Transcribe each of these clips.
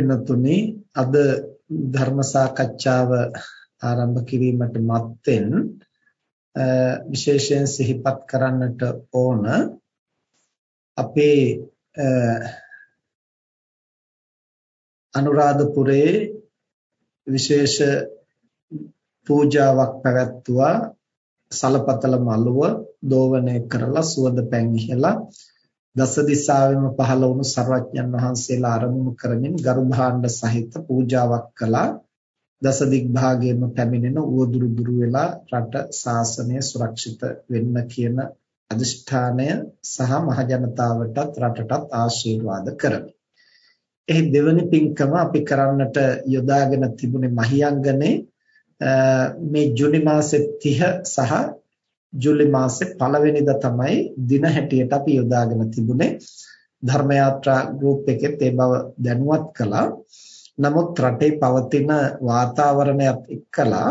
පින්නතුනි අද ධර්ම සාකච්ඡාව ආරම්භ කිරීමට මත්තෙන් විශේෂයෙන් සිහිපත් කරන්නට ඕන අපේ අනුරාධපුරයේ විශේෂ පූජාවක් පැවැත්වුවා සලපතල මළුව දෝවණය කරලා සුවඳ පැන් ඉහලා දස දිසාවෙම පහළ වුණු සර්වඥන් වහන්සේලා අරමුණු කරමින් ගරු භාණ්ඩ සහිත පූජාවක් කළා දස දිග්භාගයෙන්ම පැමිණෙන උවදුරු දුරු වෙලා රට ශාසනය සුරක්ෂිත වෙන්න කියන අදිෂ්ඨානය සහ මහජනතාවටත් රටටත් ආශිර්වාද කරමි. එහි දෙවනි පින්කම අපි කරන්නට යොදාගෙන තිබුණේ මහියංගනේ මේ ජුනි මාසේ 30 සහ ජූලි මාසේ පළවෙනිදා තමයි දින හැටියට අපි යොදාගෙන තිබුණේ ධර්ම යාත්‍රා ගෲප් එකෙත් ඒ බව දැනුවත් කළා. නමුත් රටේ පවතින වාතාවරණයත් එක්කලා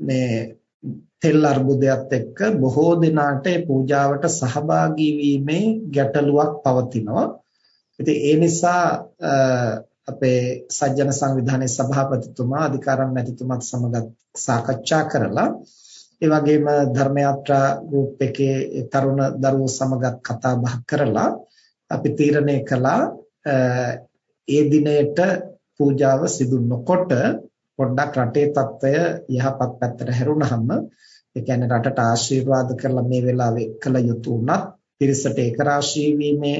මේ තෙල් අර්බුදයත් එක්ක බොහෝ දිනාට ඒ පූජාවට සහභාගී වීමේ ගැටලුවක් පවතිනවා. ඉතින් ඒ නිසා අපේ සජ්ජන සංවිධානයේ සභාපතිතුමා අධිකාරම් මැතිතුමත් සමග සාකච්ඡා කරලා ඒ වගේම ධර්ම යාත්‍රා ගෲප් එකේ තරුණ දරුවෝ සමගත් කතා බහ කරලා අපි තීරණය කළා ඒ දිනයට පූජාව සිදු නොකොට පොඩ්ඩක් රටේ තත්ත්වය යහපත් පැත්තට හැරුණාම ඒ කියන්නේ රටට ආශිර්වාද කරලා මේ වෙලාවේ කළ යුතු උනත් පිරිසට ඒක රාශී වීමේ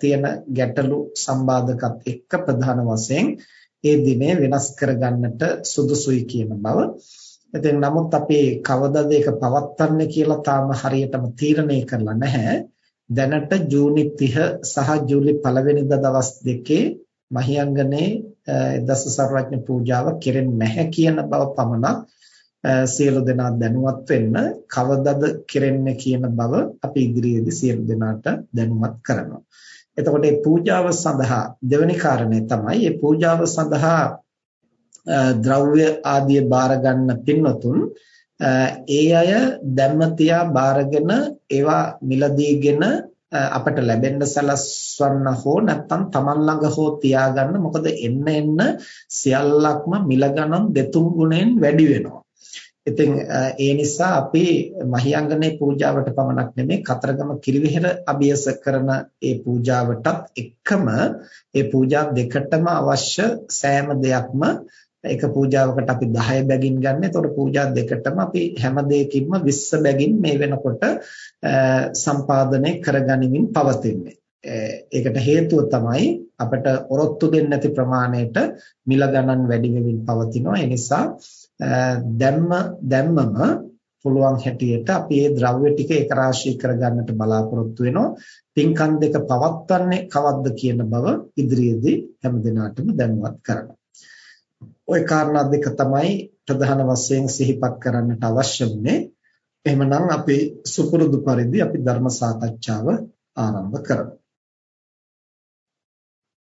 තියෙන ගැටලු සම්බාධකත් එක්ක ප්‍රධාන වශයෙන් ඒ දිනේ වෙනස් කරගන්නට සුදුසුයි කියන බව ඉතින් නමුත් අපි කවදද ඒක පවත්වන්නේ කියලා තාම හරියටම තීරණය කරලා නැහැ. දැනට ජූනි 30 සහ ජූලි 1 වෙනිදා දවස් දෙකේ මහියංගනේ දස සර්වඥ පූජාව කෙරෙන්නේ නැහැ කියන බව පමණක් සියලු දෙනා දැනුවත් වෙන්න කවදද කෙරෙන්නේ කියන බව අපි ඉදිරියේදී සියලු දෙනාට දැනුවත් කරනවා. එතකොට මේ පූජාව සඳහා දෙවෙනි කාරණේ තමයි මේ පූජාව සඳහා ද්‍රව්‍ය ආදිය බාර ගන්න පින්නතුන් ඒ අය දැම්මතියා බාරගෙන ඒවා මිලදීගෙන අපට ලැබෙන්න සලස්වන්න හෝ නැත්නම් Taman ළඟ හෝ තියාගන්න මොකද එන්න එන්න සියල්ලක්ම මිල ගණන් දෙතුන් ගුණයෙන් වැඩි වෙනවා. ඉතින් ඒ නිසා අපි මහියංගනේ පූජාවට පමණක් නෙමෙයි කතරගම කිරිවිහෙර අභියස කරන ඒ පූජාවටත් එක්කම ඒ පූජා දෙකටම අවශ්‍ය සෑම දෙයක්ම එක පූජාවකට අපි 10 බැගින් ගන්න. එතකොට පූජා දෙකටම අපි හැම දෙයකින්ම 20 බැගින් මේ වෙනකොට සම්පාදනය කරගනිමින් පවතින්නේ. ඒකට හේතුව තමයි අපිට ඔරොත්තු දෙන්නේ නැති ප්‍රමාණයට මිල ගණන් වැඩි වෙමින් පවතිනවා. ඒ නිසා දැම්ම දැම්මම පුළුවන් හැටියට අපි මේ ද්‍රව්‍ය ටික එක රාශී කරගන්නට බලාපොරොත්තු වෙනවා. පින්කම් දෙක පවත්වන්නේ කවද්ද කියන බව ඉදිරියේදී හැම දිනාටම දැනුවත් කරනවා. ওই කාරණා දෙක තමයි ප්‍රධාන වශයෙන් සිහිපත් කරන්නට අවශ්‍ය වුනේ. එහෙමනම් අපි සුපුරුදු පරිදි අපි ධර්ම සාකච්ඡාව ආරම්භ කරමු.